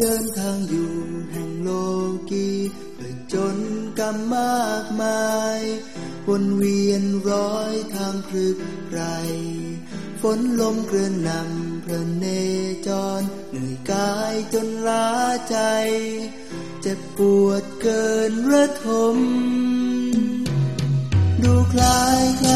เดินทางอยู่แห่งโลกีเกิดจนกรรมมากมายวนเวียนร้อยทางพลึกไรฝนลมเกลื่อนนำพลินเนจรเหนื่อยกายจนล้าใจ เจ็บปวดเกินระทม ดูคล้ายคล้า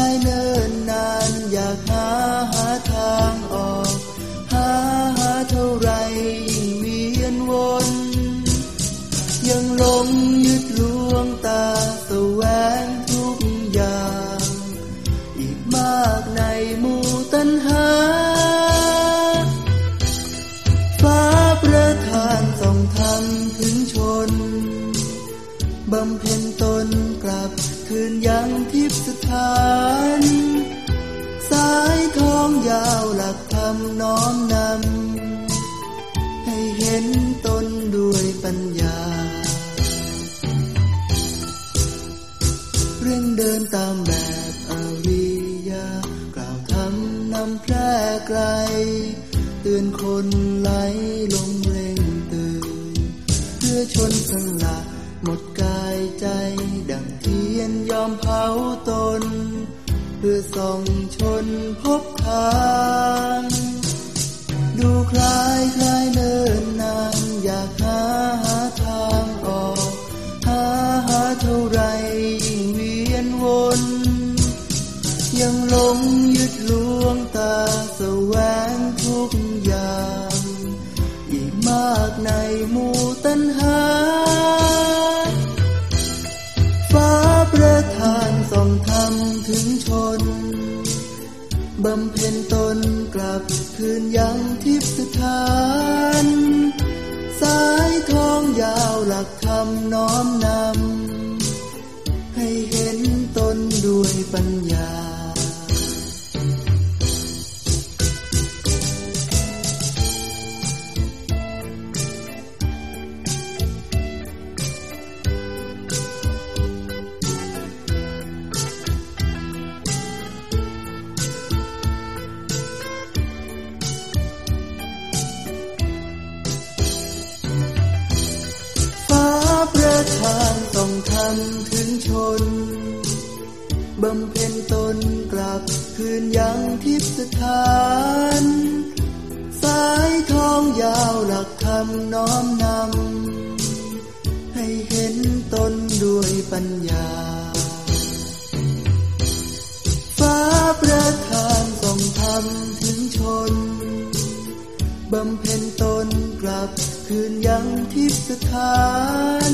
ยึดลวงตาแสวงทุกอย่าง อีกมากในหมู่ตันหา ฟ้าประทานส่องธรรมถึงชน บำเพ็ญตนกลับคืนยังทิพยสถาน สายทองยาวหลักธรรมน้อมนำ ให้เห็นตนด้วยปัญญา เร่งเดินตามแบบอริยากล่าวธรรมนำแพร่ไกล เตือนคนไหลลงเร่งตื่น เพื่อชนสละหมดกายใจ ดังเทียนยอมเผาตน เพื่อส่องชนพบทาง ดูคลา ยังหลงยึดลวงตาแสวงทุกอย่าง อีกมากในหมู่ตันหา ฟ้าประทานส่องธรรมถึงชน บำเพ็ญตนกลับคืนยังทิพย์สถานสายทองยาวหลักธรรมน้อมนำให้เห็นตนด้วยปัญญา คืนยังทิพยสถาน สายทองยาวหลักธรรมน้อมนำ ให้เห็นตนด้วยปัญญา ฟ้าประทานส่งธรรมถึงชน บำเพ็ญตนกลับคืนยังทิพยสถาน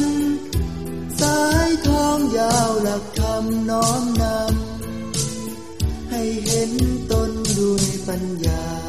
สายทองยาวหลักธรรมน้อมน ำ ให้เห็นตนด้วยปัญญา